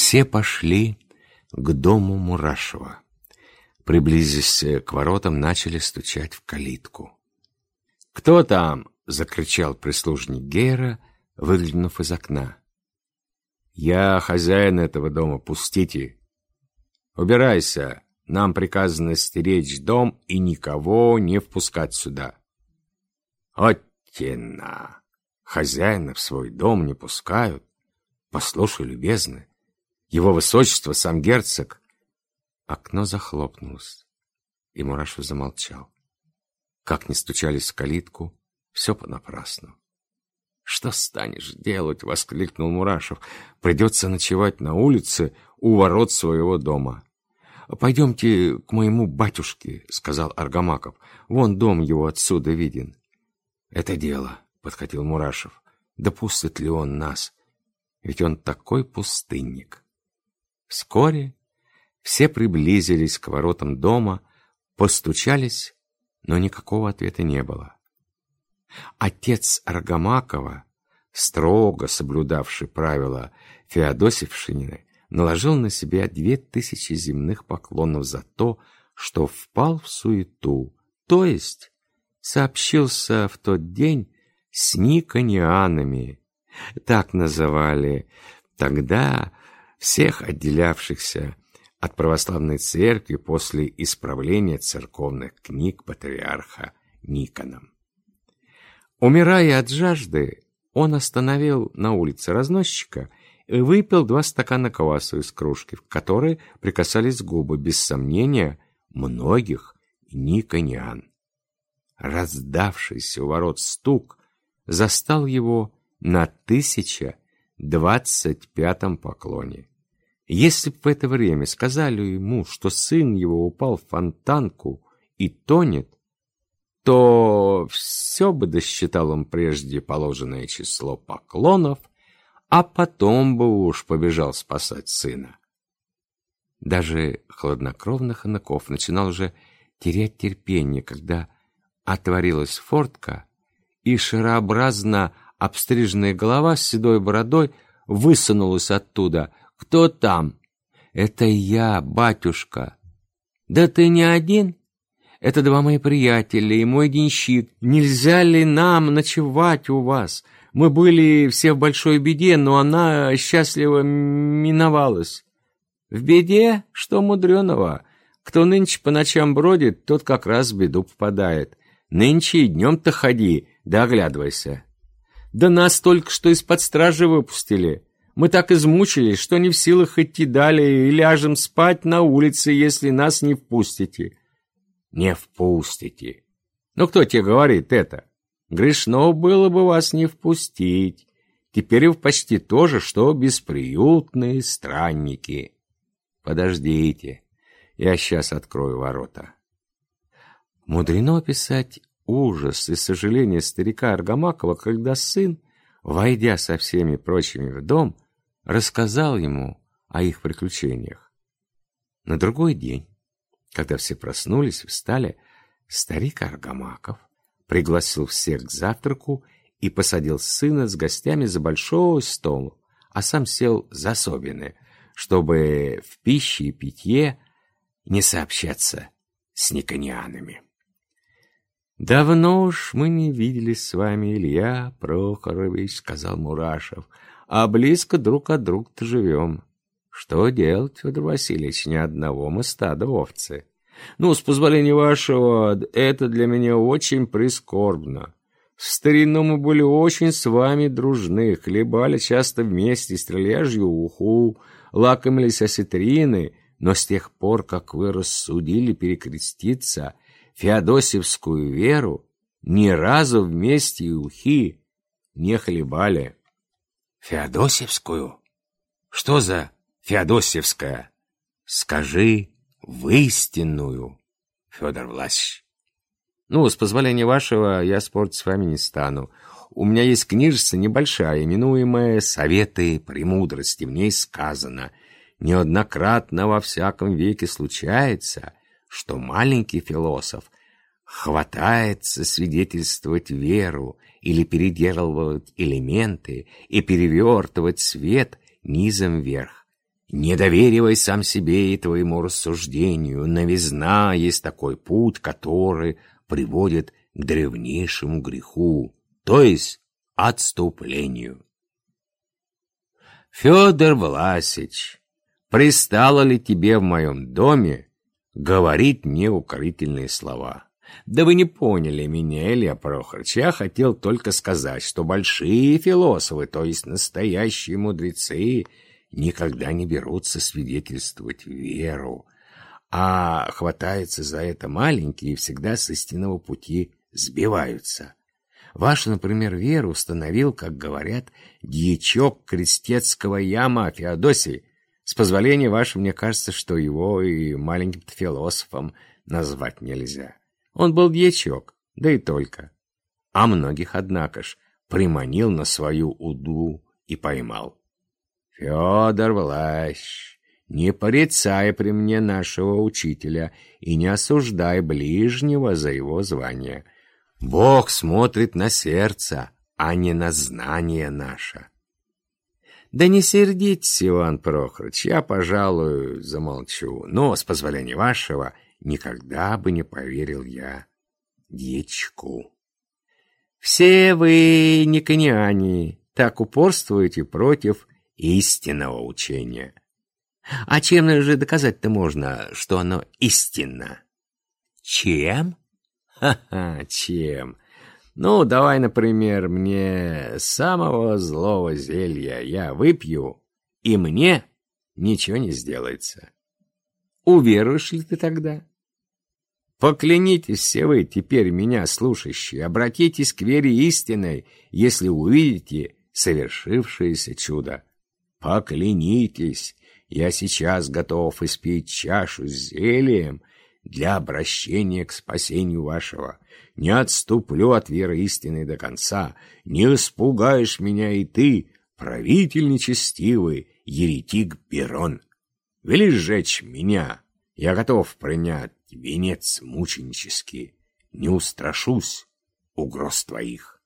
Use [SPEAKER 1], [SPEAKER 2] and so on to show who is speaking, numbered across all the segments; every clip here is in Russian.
[SPEAKER 1] Все пошли к дому Мурашева. Приблизившись к воротам, начали стучать в калитку. «Кто там?» — закричал прислужник Гейра, выглянув из окна. «Я хозяин этого дома, пустите!» «Убирайся, нам приказано стеречь дом и никого не впускать сюда». «Оттена! Хозяина в свой дом не пускают? Послушай, любезный, его высочество, сам герцог. Окно захлопнулось, и Мурашев замолчал. Как ни стучались в калитку, все понапрасну. «Что станешь делать?» — воскликнул Мурашев. «Придется ночевать на улице у ворот своего дома». «Пойдемте к моему батюшке», — сказал Аргамаков. «Вон дом его отсюда виден». «Это дело», — подхватил Мурашев. «Да пустит ли он нас? Ведь он такой пустынник». Вскоре все приблизились к воротам дома, постучались, но никакого ответа не было. Отец Аргамакова, строго соблюдавший правила Феодосевшинины, наложил на себя две тысячи земных поклонов за то, что впал в суету, то есть сообщился в тот день с никонианами, так называли тогда всех отделявшихся от православной церкви после исправления церковных книг патриарха Никоном. Умирая от жажды, он остановил на улице разносчика и выпил два стакана квасу из кружки, в которой прикасались губы, без сомнения, многих никониан. Раздавшийся у ворот стук застал его на тысяча двадцать пятом поклоне. Если б в это время сказали ему, что сын его упал в фонтанку и тонет, то все бы досчитал он прежде положенное число поклонов, а потом бы уж побежал спасать сына. Даже хладнокровный Ханаков начинал уже терять терпение, когда отворилась фортка, и шарообразно обстриженная голова с седой бородой высунулась оттуда, «Кто там?» «Это я, батюшка». «Да ты не один?» «Это два мои приятеля и мой денщик. Нельзя ли нам ночевать у вас? Мы были все в большой беде, но она счастливо миновалась». «В беде? Что мудреного? Кто нынче по ночам бродит, тот как раз в беду попадает. Нынче и днем-то ходи, да оглядывайся». «Да нас только что из-под стражи выпустили». Мы так измучились, что не в силах идти далее и ляжем спать на улице, если нас не впустите. Не впустите. Ну кто тебе говорит это? Грешно было бы вас не впустить. Теперь вы почти то же, что бесприютные странники. Подождите, я сейчас открою ворота. Мудрено описать ужас и сожаление старика Аргамакова, когда сын, войдя со всеми прочими в дом, рассказал ему о их приключениях. На другой день, когда все проснулись и встали, старик Аргамаков пригласил всех к завтраку и посадил сына с гостями за большой стол, а сам сел за особенное, чтобы в пище и питье не сообщаться с никонианами. «Давно уж мы не виделись с вами, Илья Прохорович», — сказал Мурашев, — а близко друг от друга-то живем. Что делать, Федор Васильевич, ни одного мы стада овцы. Ну, с позволения вашего, это для меня очень прискорбно. В старину мы были очень с вами дружны, хлебали часто вместе стрельяжью уху, лакомились осетрины, но с тех пор, как вы рассудили перекреститься Феодосевскую веру, ни разу вместе и ухи не хлебали. Феодосевскую? Что за Феодосевская? Скажи в истинную, Федор Власович. Ну, с позволения вашего, я спорить с вами не стану. У меня есть книжица небольшая, именуемая «Советы премудрости». В ней сказано, неоднократно во всяком веке случается, что маленький философ хватается свидетельствовать веру или переделывать элементы и перевертывать свет низом вверх. Не доверивай сам себе и твоему рассуждению. Новизна есть такой путь, который приводит к древнейшему греху, то есть отступлению. Федор Власич, пристало ли тебе в моем доме говорить неукорительные слова? Да вы не поняли меня, Илья Прохорович. Я хотел только сказать, что большие философы, то есть настоящие мудрецы, никогда не берутся свидетельствовать веру, а хватаются за это маленькие и всегда с истинного пути сбиваются. Ваша, например, вера установил, как говорят, дьячок крестецкого яма Феодосий. С позволения вашего, мне кажется, что его и маленьким философом назвать нельзя. Он был дьячок, да и только. А многих, однако ж, приманил на свою уду и поймал. Федор Влащ, не порицай при мне нашего учителя и не осуждай ближнего за его звание. Бог смотрит на сердце, а не на знание наше. Да не сердитесь, Иван Прохорович, я, пожалуй, замолчу, но, с позволения вашего, никогда бы не поверил я дьячку. Все вы, никониане, так упорствуете против истинного учения. А чем же доказать-то можно, что оно истинно? Чем? Ха-ха, чем? Ну, давай, например, мне самого злого зелья я выпью, и мне ничего не сделается. Уверуешь ли ты тогда? Поклянитесь все вы, теперь меня слушающие, обратитесь к вере истинной, если увидите совершившееся чудо. Поклянитесь, я сейчас готов испить чашу с зельем для обращения к спасению вашего. Не отступлю от веры истинной до конца, не испугаешь меня и ты, правитель нечестивый, еретик Берон. Вели сжечь меня, я готов принять венец мученический, не устрашусь угроз твоих.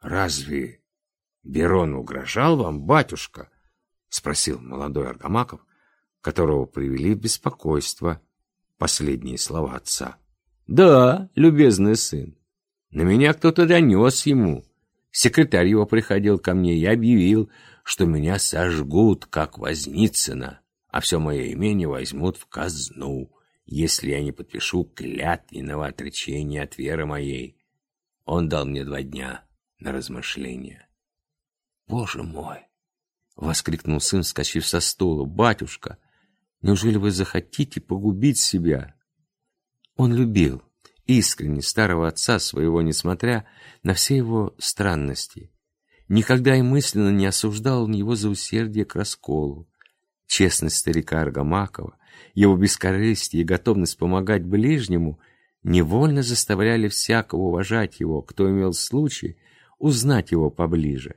[SPEAKER 1] Разве Берон угрожал вам, батюшка? Спросил молодой Аргамаков, которого привели в беспокойство последние слова отца. Да, любезный сын, на меня кто-то донес ему. Секретарь его приходил ко мне и объявил, что меня сожгут, как Возницына, а все мое имение возьмут в казну если я не подпишу клятвенного отречения от веры моей. Он дал мне два дня на размышление. «Боже мой!» — воскликнул сын, вскочив со стула. «Батюшка, неужели вы захотите погубить себя?» Он любил искренне старого отца своего, несмотря на все его странности. Никогда и мысленно не осуждал он его за усердие к расколу. Честность старика Аргамакова, его бескорыстие и готовность помогать ближнему невольно заставляли всякого уважать его, кто имел случай узнать его поближе.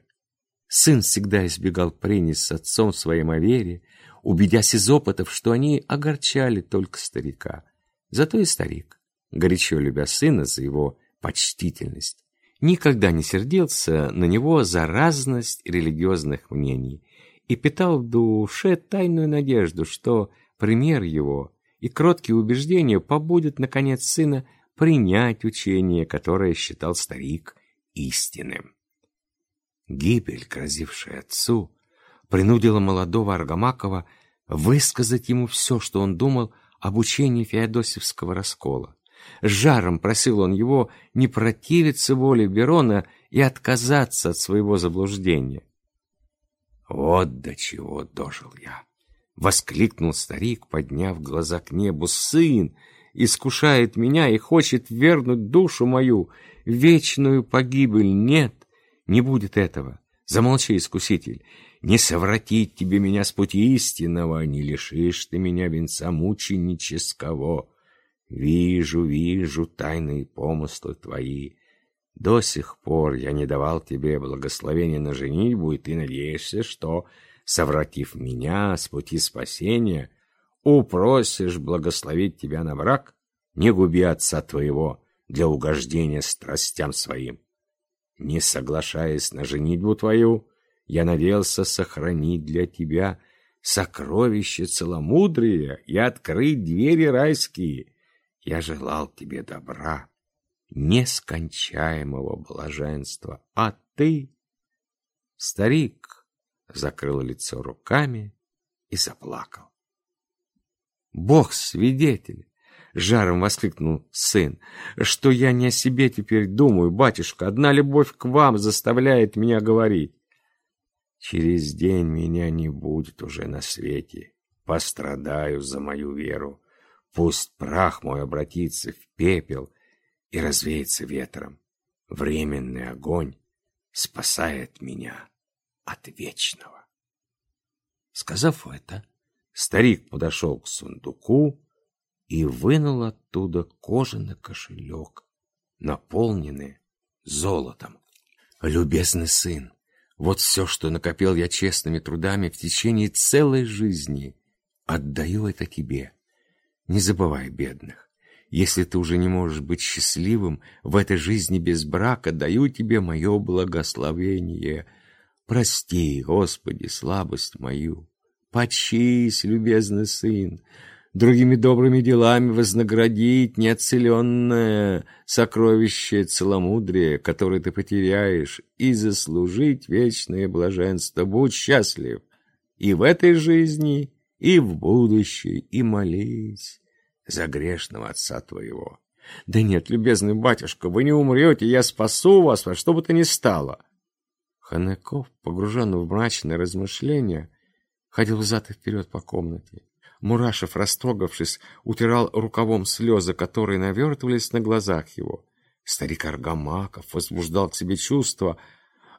[SPEAKER 1] Сын всегда избегал прений с отцом в своем овере, убедясь из опытов, что они огорчали только старика. Зато и старик, горячо любя сына за его почтительность, никогда не сердился на него за разность религиозных мнений и питал в душе тайную надежду, что пример его и кроткие убеждения побудят, наконец, сына принять учение, которое считал старик истинным. Гибель, грозившая отцу, принудила молодого Аргамакова высказать ему все, что он думал об учении Феодосевского раскола. Жаром просил он его не противиться воле Берона и отказаться от своего заблуждения. «Вот до чего дожил я!» — воскликнул старик, подняв глаза к небу. «Сын искушает меня и хочет вернуть душу мою вечную погибель. Нет, не будет этого. Замолчи, искуситель. Не совратить тебе меня с пути истинного, не лишишь ты меня венца мученического. Вижу, вижу тайные помыслы твои». До сих пор я не давал тебе благословения на женитьбу, и ты надеешься, что, совратив меня с пути спасения, упросишь благословить тебя на брак? Не губи отца твоего для угождения страстям своим. Не соглашаясь на женитьбу твою, я надеялся сохранить для тебя сокровище целомудрия и открыть двери райские. Я желал тебе добра, нескончаемого блаженства, а ты, старик, закрыл лицо руками и заплакал. Бог свидетель, жаром воскликнул сын, что я не о себе теперь думаю, батюшка, одна любовь к вам заставляет меня говорить. Через день меня не будет уже на свете, пострадаю за мою веру. Пусть прах мой обратится в пепел и развеется ветром. Временный огонь спасает меня от вечного. Сказав это, старик подошел к сундуку и вынул оттуда кожаный кошелек, наполненный золотом. «Любезный сын, вот все, что накопил я честными трудами в течение целой жизни, отдаю это тебе. Не забывай бедных. Если ты уже не можешь быть счастливым в этой жизни без брака, даю тебе мое благословение. Прости, Господи, слабость мою. Почись, любезный сын, другими добрыми делами вознаградить неоцеленное сокровище целомудрия, которое ты потеряешь, и заслужить вечное блаженство. Будь счастлив и в этой жизни, и в будущей, и молись за грешного отца твоего. Да нет, любезный батюшка, вы не умрете, я спасу вас во что бы то ни стало. Ханеков, погруженный в мрачные размышления, ходил взад и вперед по комнате. Мурашев, растрогавшись, утирал рукавом слезы, которые навертывались на глазах его. Старик Аргамаков возбуждал к себе чувство,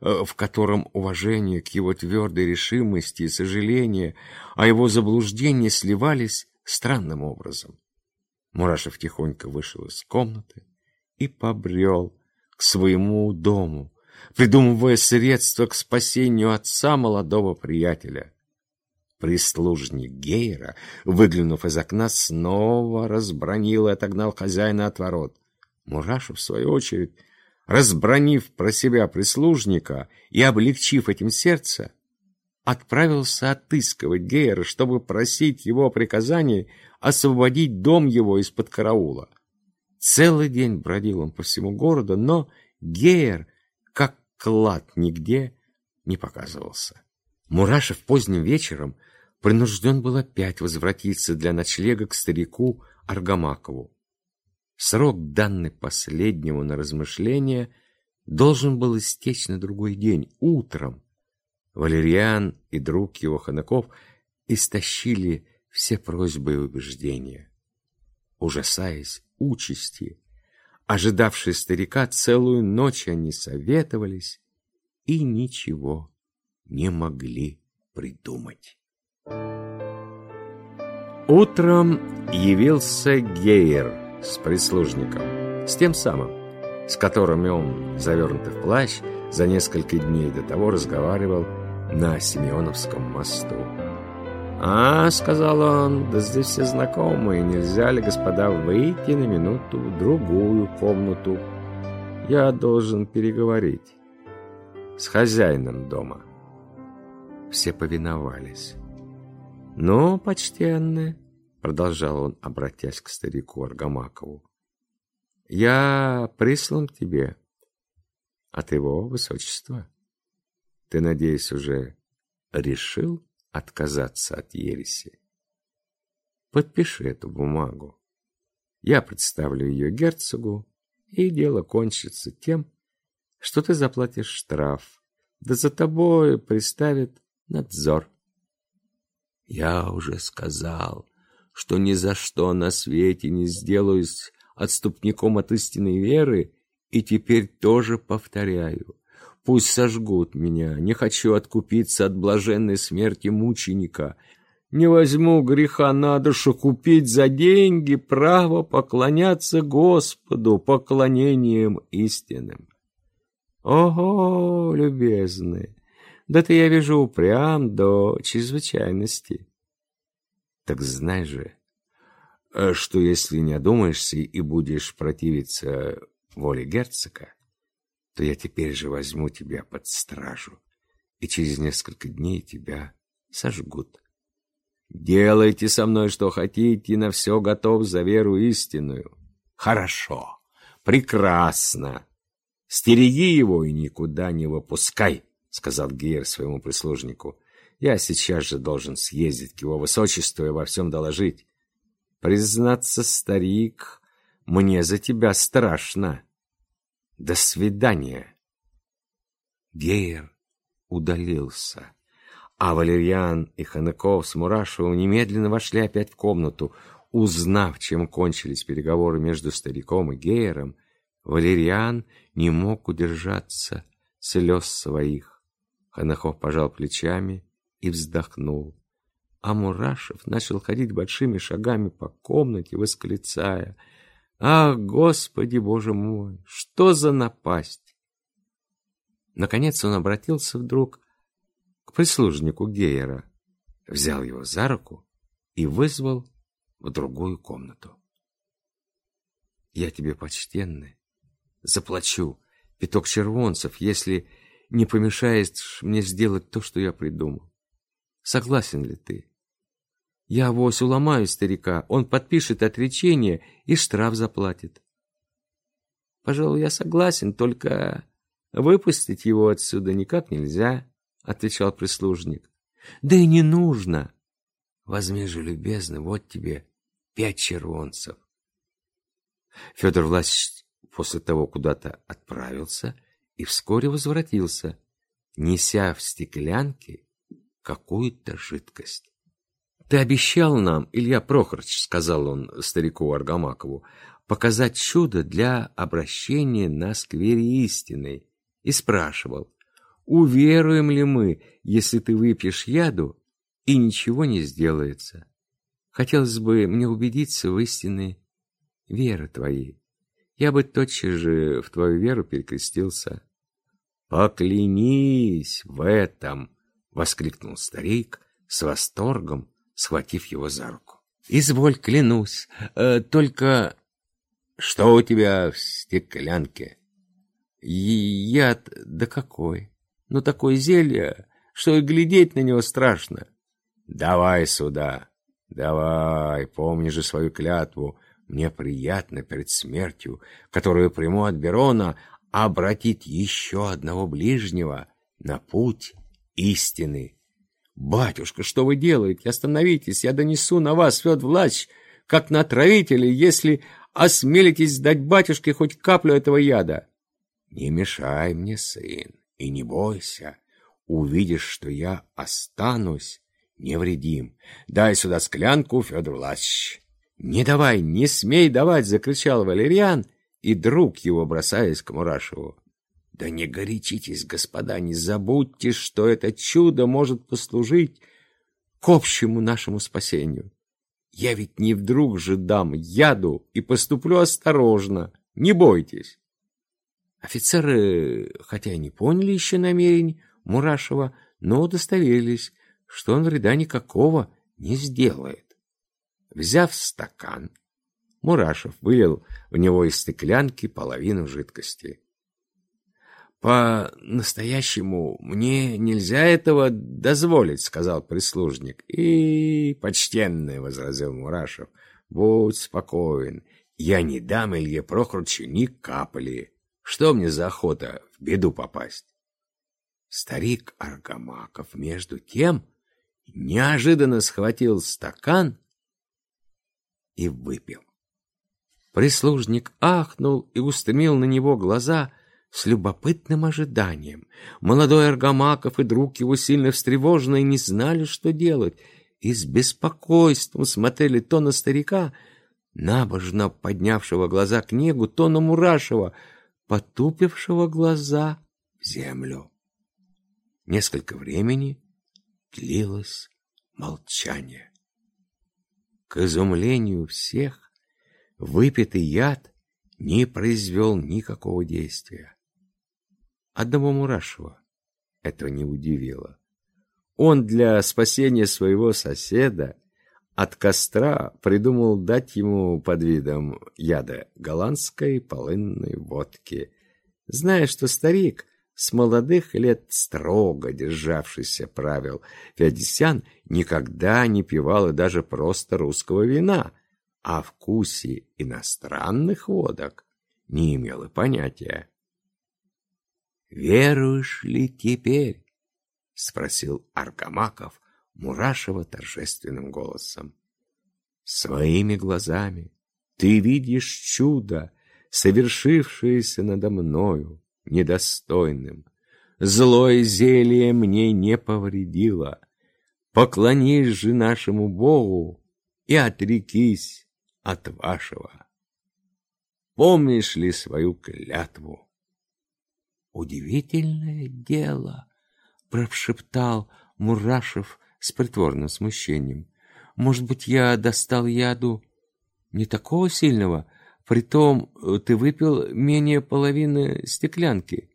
[SPEAKER 1] э, в котором уважение к его твердой решимости и сожаление о его заблуждении сливались странным образом. Мурашев тихонько вышел из комнаты и побрел к своему дому, придумывая средства к спасению отца молодого приятеля. Прислужник Гейера, выглянув из окна, снова разбронил и отогнал хозяина от ворот. Мурашев, в свою очередь, разбронив про себя прислужника и облегчив этим сердце, отправился отыскивать Гейера, чтобы просить его приказаний освободить дом его из-под караула. Целый день бродил он по всему городу, но Гейер, клад, нигде не показывался. Мурашев поздним вечером принужден был опять возвратиться для ночлега к старику Аргамакову. Срок, данный последнему на размышление, должен был истечь на другой день, утром. Валерьян и друг его Ханаков истощили все просьбы и убеждения. Ужасаясь участи, ожидавшие старика, целую ночь они советовались и ничего не могли придумать. Утром явился Гейер с прислужником, с тем самым, с которыми он, завернутый в плащ, за несколько дней до того разговаривал на Симеоновском мосту. «А, — сказал он, — да здесь все знакомые, нельзя ли, господа, выйти на минуту в другую комнату? Я должен переговорить с хозяином дома». Все повиновались. «Ну, почтенный», — продолжал он, обратясь к старику Аргамакову, «я прислан тебе от его высочества. Ты, надеюсь, уже решил отказаться от ереси? Подпиши эту бумагу. Я представлю ее герцогу, и дело кончится тем, что ты заплатишь штраф, да за тобой приставит надзор. Я уже сказал, что ни за что на свете не сделаюсь отступником от истинной веры, и теперь тоже повторяю. Пусть сожгут меня, не хочу откупиться от блаженной смерти мученика. Не возьму греха на душу купить за деньги право поклоняться Господу поклонением истинным. Ого, любезный, да ты, я вижу, упрям до чрезвычайности. Так знай же, э, что если не одумаешься и будешь противиться воле герцога, то я теперь же возьму тебя под стражу, и через несколько дней тебя сожгут Делайте со мной что хотите, на все готов за веру истинную. Хорошо, прекрасно. Стереги его и никуда не выпускай, сказал Гейер своему прислужнику. Я сейчас же должен съездить к его высочеству и во всем доложить. Признаться, старик, мне за тебя страшно. До свидания. Гейер удалился, а Валерьян и Ханыков с Мурашевым немедленно вошли опять в комнату. Узнав, чем кончились переговоры между стариком и Гейером, Валерьян не мог удержаться слез своих. Ханахов пожал плечами и вздохнул. А Мурашев начал ходить большими шагами по комнате, восклицая — Ах, Господи, Боже мой, что за напасть! Наконец он обратился вдруг к прислужнику Гейера, взял его за руку и вызвал в другую комнату. «Я тебе, почтенный, заплачу пяток червонцев, если не помешаешь мне сделать то, что я придумал. Согласен ли ты?» Я авось уломаю старика, он подпишет отречение и штраф заплатит. Пожалуй, я согласен, только выпустить его отсюда никак нельзя, отвечал прислужник. Да и не нужно. Возьми же, любезный, вот тебе пять червонцев. Федор Власович после того куда-то отправился и вскоре возвратился, неся в стеклянке какую-то жидкость. «Ты обещал нам, Илья Прохорович, — сказал он старику Аргамакову, — показать чудо для обращения на сквере истины, и спрашивал, уверуем ли мы, если ты выпьешь яду, и ничего не сделается. Хотелось бы мне убедиться в истинной веры твоей. Я бы тотчас же в твою веру перекрестился. «Поклянись в этом!» — воскликнул старик с восторгом, схватив его за руку. «Изволь, клянусь, э, только...» «Что у тебя в стеклянке?» «Яд, да какой! Ну, такое зелье, что и глядеть на него страшно!» «Давай сюда! Давай, помни же свою клятву!» Мне приятно перед смертью, которую приму от Берона, обратить еще одного ближнего на путь истины. «Батюшка, что вы делаете? Остановитесь, я донесу на вас, Федор Влач, как на отравителя, если осмелитесь дать батюшке хоть каплю этого яда». «Не мешай мне, сын, и не бойся. Увидишь, что я останусь невредим. Дай сюда склянку, Федор Влач». «Не давай, не смей давать!» — закричал Валериан, и друг его, бросаясь к Мурашеву. Да не горячитесь, господа, не забудьте, что это чудо может послужить к общему нашему спасению. Я ведь не вдруг же дам яду и поступлю осторожно. Не бойтесь. Офицеры, хотя и не поняли еще намерений Мурашева, но удостоверились, что он вреда никакого не сделает. Взяв стакан, Мурашев вылил в него из стеклянки половину жидкости. «По-настоящему мне нельзя этого дозволить», — сказал прислужник. «И, почтенный», — возразил Мурашев, — «будь спокоен, я не дам Илье Прохорчу ни капли. Что мне за охота в беду попасть?» Старик Аргамаков, между тем, неожиданно схватил стакан и выпил. Прислужник ахнул и устремил на него глаза — с любопытным ожиданием. Молодой Аргамаков и друг его сильно встревожены и не знали, что делать, и с беспокойством смотрели то на старика, набожно поднявшего глаза к небу, то на Мурашева, потупившего глаза в землю. Несколько времени длилось молчание. К изумлению всех выпитый яд не произвел никакого действия. Одного Мурашева это не удивило. Он для спасения своего соседа от костра придумал дать ему под видом яда голландской полынной водки, зная, что старик С молодых лет строго державшийся правил Феодосян никогда не пивал и даже просто русского вина, а вкусе иностранных водок не имел и понятия. «Веруешь ли теперь?» — спросил Аркамаков Мурашева торжественным голосом. «Своими глазами ты видишь чудо, совершившееся надо мною, недостойным. Злое зелье мне не повредило. Поклонись же нашему Богу и отрекись от вашего. Помнишь ли свою клятву? Удивительное дело, прошептал Мурашев с притворным смущением. Может быть, я достал яду не такого сильного, Притом ты выпил менее половины стеклянки.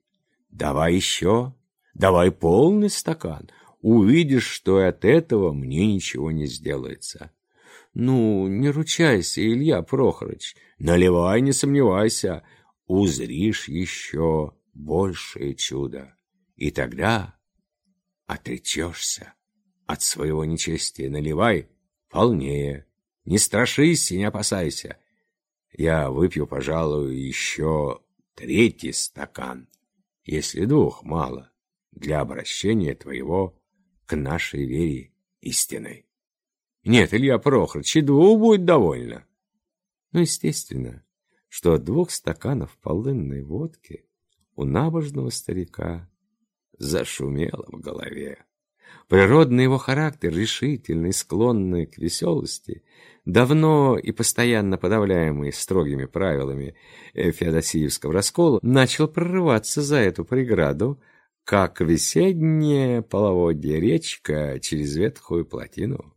[SPEAKER 1] Давай еще, давай полный стакан. Увидишь, что от этого мне ничего не сделается. Ну, не ручайся, Илья Прохорович. Наливай, не сомневайся. Узришь еще большее чудо. И тогда отречешься от своего нечестия. Наливай полнее. Не страшись и не опасайся. Я выпью, пожалуй, еще третий стакан, если двух мало, для обращения твоего к нашей вере истинной. Нет, Илья Прохорович, и двух будет довольно. Ну, естественно, что от двух стаканов полынной водки у набожного старика зашумело в голове. Природный его характер, решительный, склонный к веселости, давно и постоянно подавляемый строгими правилами э, феодосиевского раскола, начал прорываться за эту преграду, как весенняя половодье речка через ветхую плотину.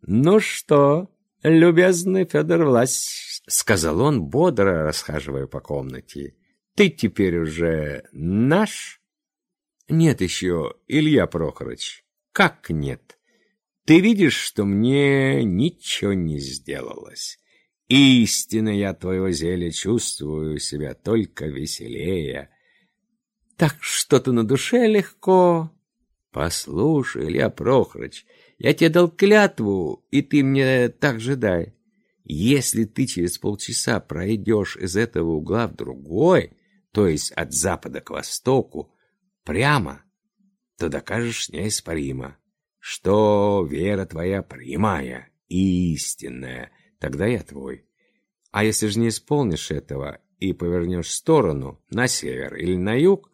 [SPEAKER 1] «Ну что, любезный Федор Влась», — сказал он, бодро расхаживая по комнате, — «ты теперь уже наш?» «Нет еще, Илья Прохорович». «Как нет? Ты видишь, что мне ничего не сделалось. Истинно я твоего зелья чувствую себя только веселее. Так что-то на душе легко. Послушай, Илья Прохорович, я тебе дал клятву, и ты мне так же дай. Если ты через полчаса пройдешь из этого угла в другой, то есть от запада к востоку, прямо, то докажешь неоспоримо, что вера твоя прямая и истинная, тогда я твой. А если же не исполнишь этого и повернешь в сторону, на север или на юг,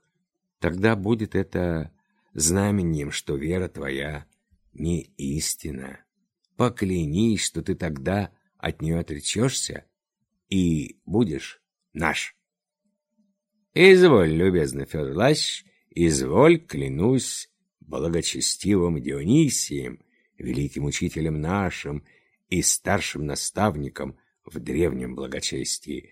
[SPEAKER 1] тогда будет это знаменем, что вера твоя не истина. Поклянись, что ты тогда от нее отречешься и будешь наш. Изволь, любезный Федор Лащ, изволь, клянусь благочестивым Дионисием, великим учителем нашим и старшим наставником в древнем благочестии.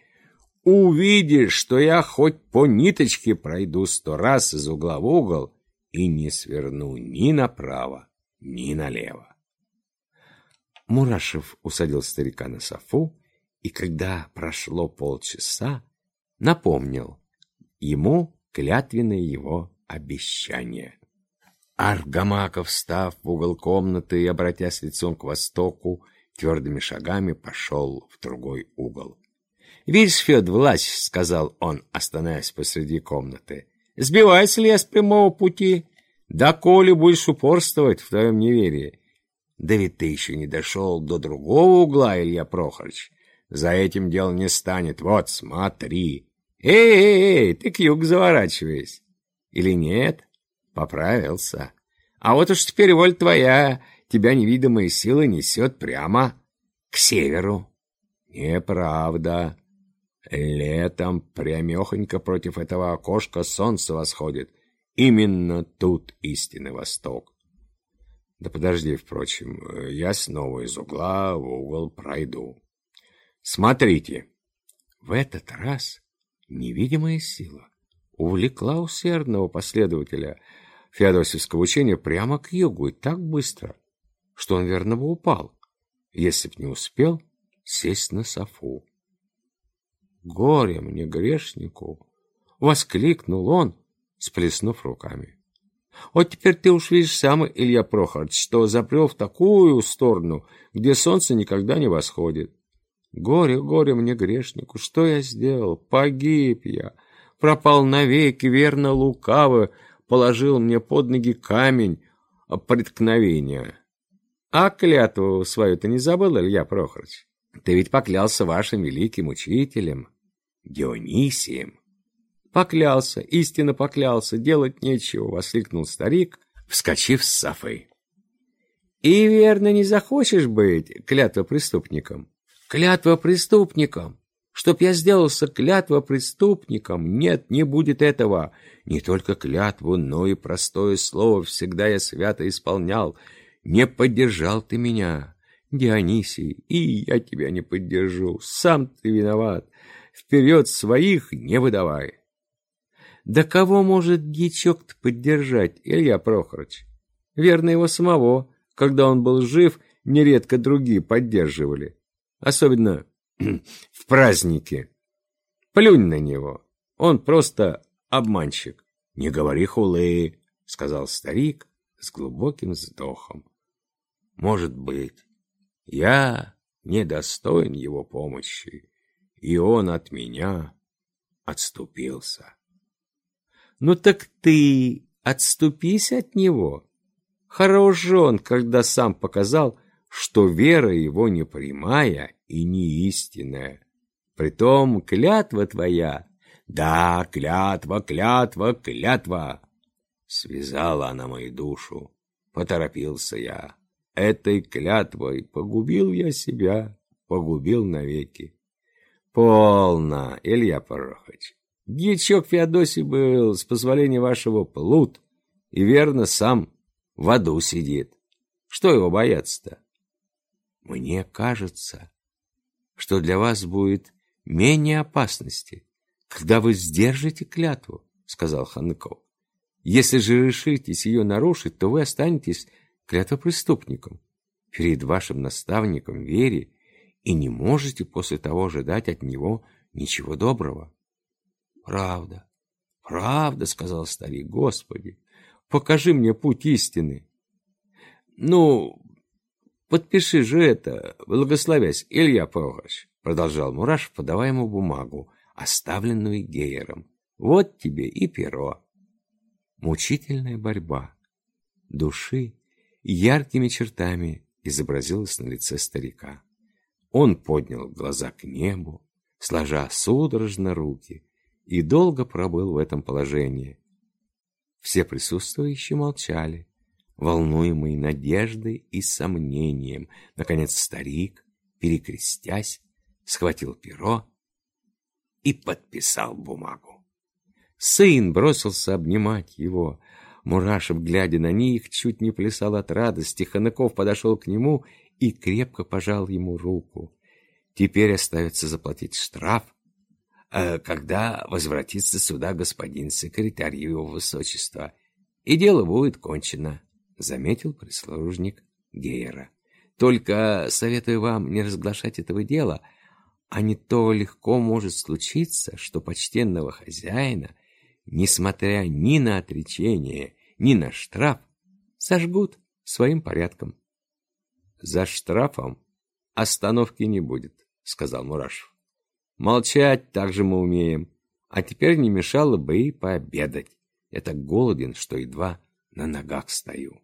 [SPEAKER 1] Увидишь, что я хоть по ниточке пройду сто раз из угла в угол и не сверну ни направо, ни налево. Мурашев усадил старика на софу, и когда прошло полчаса, напомнил ему клятвенное его обещание. Аргамаков, встав в угол комнаты и обратясь лицом к востоку, твердыми шагами пошел в другой угол. «Видишь, Фед, власть!» — сказал он, остановясь посреди комнаты. «Сбивайся ли я с прямого пути? Да коли будешь упорствовать в твоем неверии. Да ведь ты еще не дошел до другого угла, Илья Прохорович. За этим дело не станет. Вот, смотри. Эй, эй, эй, ты к югу заворачиваешь. Или нет?» Поправился. А вот уж теперь воль твоя, тебя невидимая сила несет прямо к северу. Неправда. Летом прямехонько против этого окошка солнце восходит. Именно тут истинный восток. Да подожди, впрочем, я снова из угла в угол пройду. Смотрите, в этот раз невидимая сила увлекла усердного последователя феодосевского учения прямо к югу и так быстро, что он верно бы упал, если б не успел сесть на софу. «Горе мне, грешнику!» — воскликнул он сплеснув руками. Вот теперь ты уж видишь сам, Илья Прохорович, что запрел в такую сторону, где солнце никогда не восходит. Горе, горе мне, грешнику, что я сделал? Погиб я, пропал навеки, верно лукаво, положил мне под ноги камень преткновения. А клятву свою ты не забыл, Илья Прохорович? Ты ведь поклялся вашим великим учителем, Дионисием. Поклялся, истинно поклялся, делать нечего, воскликнул старик, вскочив с Сафой. И верно не захочешь быть клятва преступником. Клятва преступником. Чтоб я сделался клятва преступником, нет, не будет этого. Не только клятву, но и простое слово всегда я свято исполнял. Не поддержал ты меня, Дионисий, и я тебя не поддержу. Сам ты виноват. Вперед своих не выдавай. Да кого может дьячок-то поддержать, Илья Прохорович? Верно, его самого, когда он был жив, нередко другие поддерживали. Особенно в празднике. Плюнь на него, он просто обманщик. Не говори хулы, сказал старик с глубоким вздохом. Может быть, я недостоин его помощи, и он от меня отступился. Ну так ты отступись от него. Хорош он, когда сам показал, что вера его не прямая и не истинная. Притом клятва твоя, да, клятва, клятва, клятва. Связала она мою душу, поторопился я. Этой клятвой погубил я себя, погубил навеки. Полно, Илья Порохович. Дьячок Феодосий был, с позволения вашего, плут, и верно сам в аду сидит. Что его бояться-то? Мне кажется, что для вас будет менее опасности, когда вы сдержите клятву, сказал Ханыков. Если же решитесь ее нарушить, то вы останетесь клятвопреступником перед вашим наставником вере и не можете после того ожидать от него ничего доброго. «Правда, правда», — сказал старик, — «Господи, покажи мне путь истины». «Ну, подпиши же это, благословясь, Илья Павлович», — продолжал Мураш, подавая ему бумагу, оставленную Гейером. «Вот тебе и перо». Мучительная борьба души яркими чертами изобразилась на лице старика. Он поднял глаза к небу, сложа судорожно руки, и долго пробыл в этом положении. Все присутствующие молчали, волнуемые надеждой и сомнением. Наконец старик, перекрестясь, схватил перо и подписал бумагу. Сын бросился обнимать его. Мурашев, глядя на них, чуть не плясал от радости. Ханыков подошел к нему и крепко пожал ему руку. Теперь остается заплатить штраф, Э, когда возвратится сюда господин секретарь его высочества, и дело будет кончено, — заметил прислужник Гейера. Только советую вам не разглашать этого дела, а не то легко может случиться, что почтенного хозяина, несмотря ни на отречение, ни на штраф, сожгут своим порядком. — За штрафом остановки не будет, — сказал Мурашев. Молчать также мы умеем. А теперь не мешало бы и пообедать. Я так голоден, что едва на ногах стою.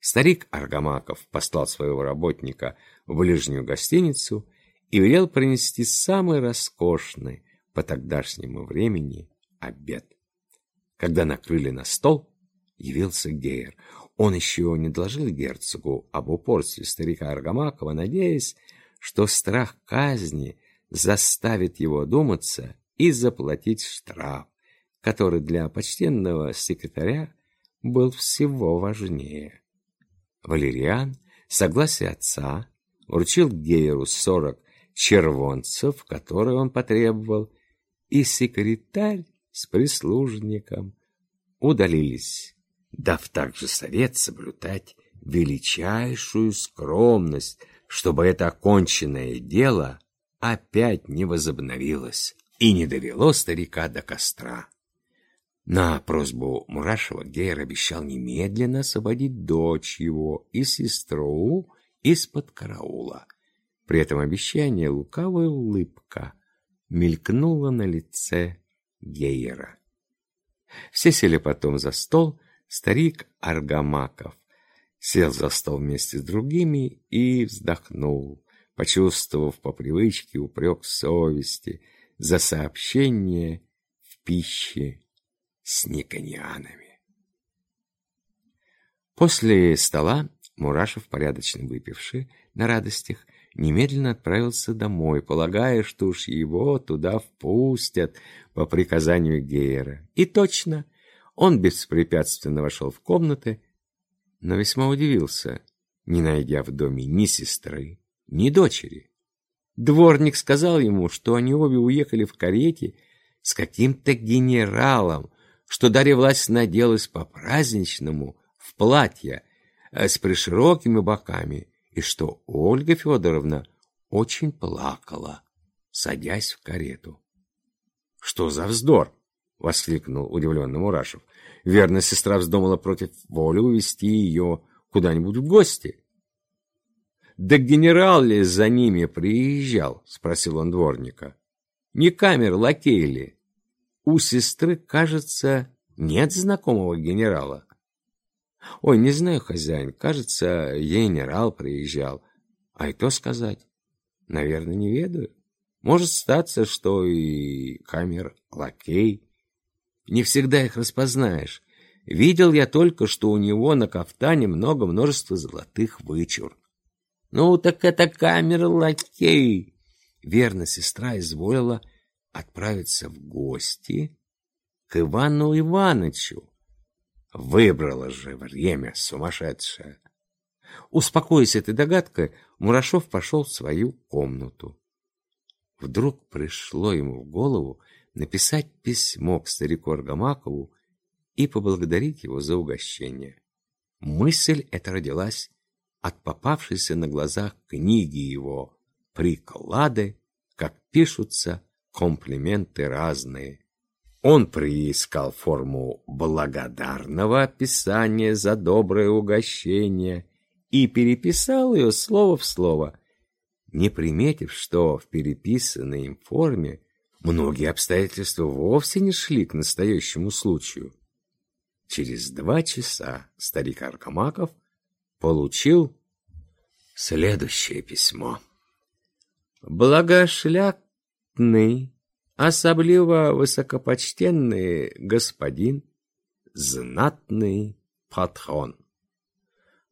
[SPEAKER 1] Старик Аргамаков послал своего работника в ближнюю гостиницу и велел принести самый роскошный по тогдашнему времени обед. Когда накрыли на стол, явился Гейер. Он еще не доложил герцогу об упорстве старика Аргамакова, надеясь, что страх казни заставит его одуматься и заплатить штраф, который для почтенного секретаря был всего важнее. Валериан, согласие отца, вручил Гейеру сорок червонцев, которые он потребовал, и секретарь с прислужником удалились, дав также совет соблюдать величайшую скромность, чтобы это оконченное дело опять не возобновилось и не довело старика до костра. На просьбу Мурашева Гейр обещал немедленно освободить дочь его и сестру из-под караула. При этом обещание лукавая улыбка мелькнула на лице Гейера. Все сели потом за стол, старик Аргамаков сел за стол вместе с другими и вздохнул, почувствовав по привычке упрек совести за сообщение в пище с никонианами. После стола Мурашев, порядочно выпивший на радостях, немедленно отправился домой, полагая, что уж его туда впустят по приказанию Гейера. И точно, он беспрепятственно вошел в комнаты, но весьма удивился, не найдя в доме ни сестры, ни дочери. Дворник сказал ему, что они обе уехали в карете с каким-то генералом, что Дарья власть наделась по-праздничному в платье э, с приширокими боками, и что Ольга Федоровна очень плакала, садясь в карету. — Что за вздор? — воскликнул удивленный Мурашев. — Верно, сестра вздумала против воли увести ее куда-нибудь в гости. — Да генерал ли за ними приезжал? — спросил он дворника. — Не камер, лакей ли? У сестры, кажется, нет знакомого генерала. Ой, не знаю, хозяин, кажется, генерал приезжал. А и то сказать. Наверное, не ведаю. Может статься, что и камер лакей. Не всегда их распознаешь. Видел я только, что у него на кафтане много множества золотых вычур. Ну, так это камер лакей. Верно, сестра изволила отправиться в гости к Ивану Иванычу. Выбрала же время сумасшедшее. Успокоясь этой догадкой, Мурашов пошел в свою комнату. Вдруг пришло ему в голову написать письмо к старику Аргамакову и поблагодарить его за угощение. Мысль эта родилась от попавшейся на глазах книги его «Приклады, как пишутся комплименты разные». Он приискал форму благодарного описания за доброе угощение и переписал ее слово в слово, не приметив, что в переписанной им форме многие обстоятельства вовсе не шли к настоящему случаю. Через два часа старик Аркамаков получил следующее письмо. Благошлятный, особливо высокопочтенный господин, знатный патрон.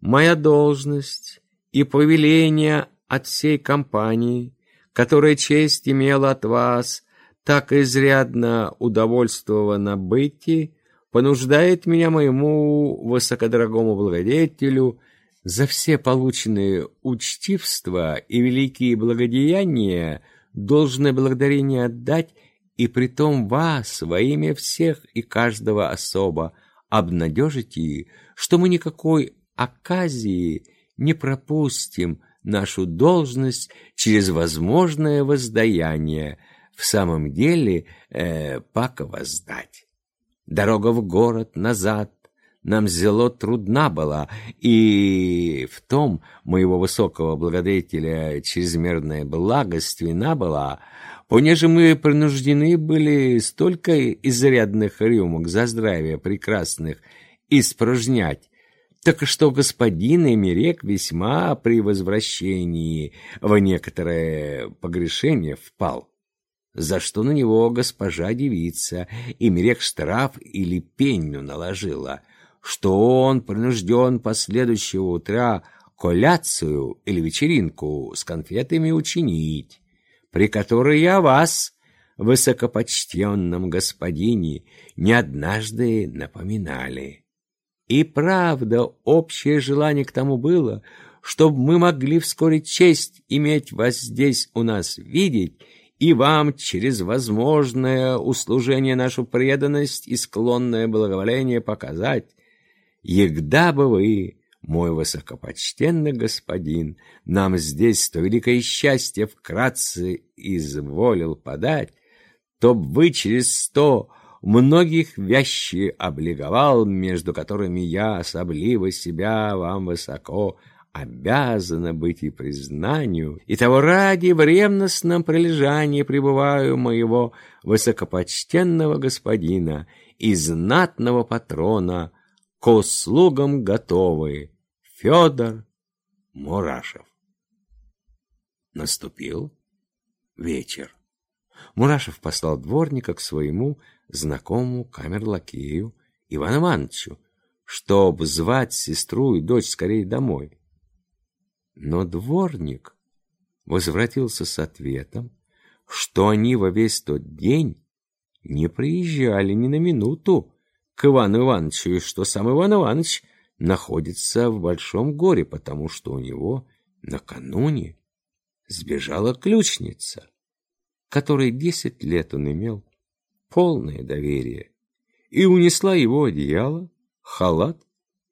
[SPEAKER 1] Моя должность и повеление от всей компании, которая честь имела от вас, так изрядно удовольствована бытти, понуждает меня моему высокодорогому благодетелю за все полученные учтивства и великие благодеяния должное благодарение отдать и притом вас во имя всех и каждого особо обнадежите, что мы никакой оказии не пропустим нашу должность через возможное воздаяние, в самом деле э, пака воздать. Дорога в город назад нам зело трудна была, и в том моего высокого благодетеля чрезмерная благоственна была, понеже мы принуждены были столько изрядных рюмок за здравие прекрасных испражнять, так что господин Эмерек весьма при возвращении в некоторое погрешение впал. За что на него госпожа девица Имерек штраф или пеню наложила, что он принужден последующего утра коляцию или вечеринку с конфетами учинить, при которой я вас, высокопочтенном господине, не однажды напоминали. И правда, общее желание к тому было, чтобы мы могли вскоре честь иметь вас здесь у нас видеть и вам через возможное услужение нашу преданность и склонное благоволение показать. Егда бы вы, мой высокопочтенный господин, нам здесь то великое счастье вкратце изволил подать, то б вы через сто многих вящи облиговал, между которыми я особливо себя вам высоко обязана быть и признанию, и того ради в ревностном прилежании пребываю моего высокопочтенного господина и знатного патрона к услугам готовы Федор Мурашев. Наступил вечер. Мурашев послал дворника к своему знакомому камерлакею Ивану Ивановичу, чтоб звать сестру и дочь скорее домой. Но дворник возвратился с ответом, что они во весь тот день не приезжали ни на минуту к Ивану Ивановичу, и что сам Иван Иванович находится в большом горе, потому что у него накануне сбежала ключница, которой десять лет он имел полное доверие, и унесла его одеяло, халат,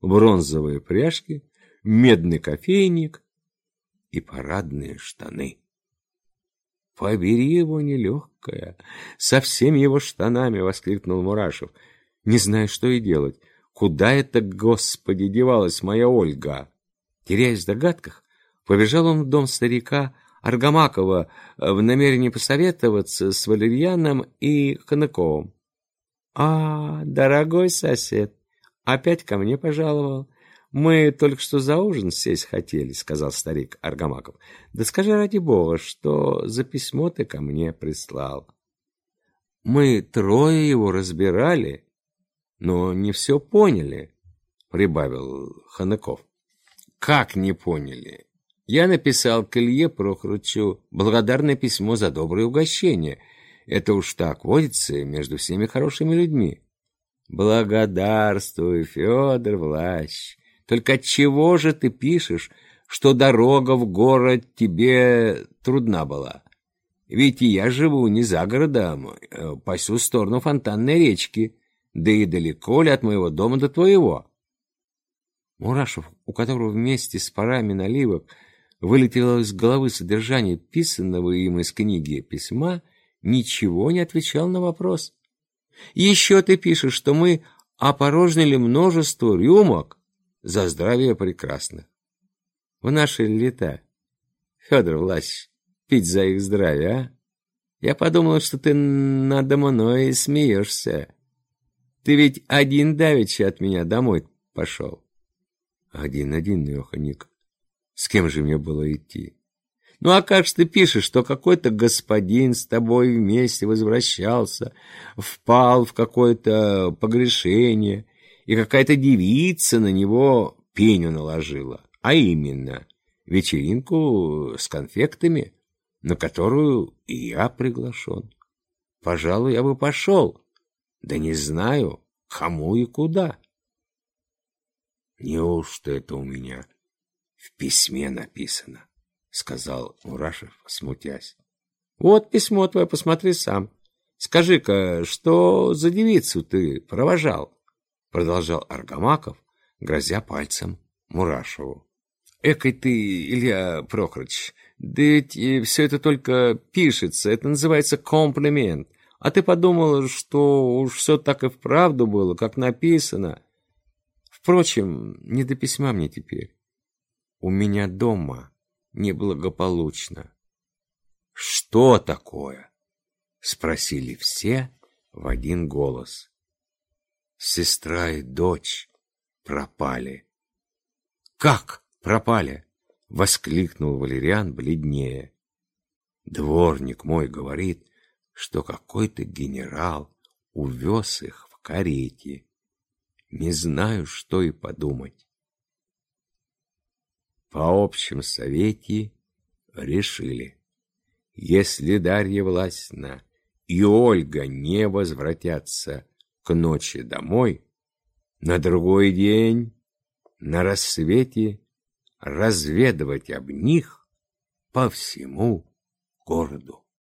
[SPEAKER 1] бронзовые пряжки, медный кофейник и парадные штаны. «Побери его нелегкая, со всеми его штанами!» — воскликнул Мурашев. «Не знаю, что и делать. Куда это, Господи, девалась моя Ольга?» Теряясь в догадках, побежал он в дом старика Аргамакова в намерении посоветоваться с Валерьяном и Ханыковым. «А, дорогой сосед, опять ко мне пожаловал. «Мы только что за ужин сесть хотели», — сказал старик Аргамаков. «Да скажи ради бога, что за письмо ты ко мне прислал». «Мы трое его разбирали, но не все поняли», — прибавил Ханыков. «Как не поняли? Я написал к Илье Прохорычу благодарное письмо за доброе угощение. Это уж так водится между всеми хорошими людьми». «Благодарствую, Федор Влащ. Только чего же ты пишешь, что дорога в город тебе трудна была? Ведь и я живу не за городом, а по всю сторону фонтанной речки, да и далеко ли от моего дома до твоего? Мурашев, у которого вместе с парами наливок вылетело из головы содержание писанного им из книги письма, ничего не отвечал на вопрос. «Еще ты пишешь, что мы опорожнили множество рюмок, за здравие прекрасных. В наши лета, Федор Власович, пить за их здравие, а? Я подумал, что ты надо мной смеешься. Ты ведь один давеча от меня домой пошел. Один-один, Леха С кем же мне было идти? Ну а как же ты пишешь, что какой-то господин с тобой вместе возвращался, впал в какое-то погрешение, и какая-то девица на него пеню наложила, а именно вечеринку с конфектами, на которую и я приглашен. Пожалуй, я бы пошел, да не знаю, кому и куда. Неужто это у меня в письме написано? — сказал Мурашев, смутясь. — Вот письмо твое, посмотри сам. Скажи-ка, что за девицу ты провожал? продолжал Аргамаков, грозя пальцем Мурашеву. «Экой ты, Илья Прохорович, да ведь все это только пишется, это называется комплимент. А ты подумал, что уж все так и вправду было, как написано. Впрочем, не до письма мне теперь. У меня дома неблагополучно». «Что такое?» — спросили все в один голос сестра и дочь пропали. «Как пропали?» — воскликнул Валериан бледнее. «Дворник мой говорит, что какой-то генерал увез их в карете. Не знаю, что и подумать». По общем совете решили, если Дарья Власьевна и Ольга не возвратятся к ночи домой, на другой день, на рассвете, разведывать об них по всему городу.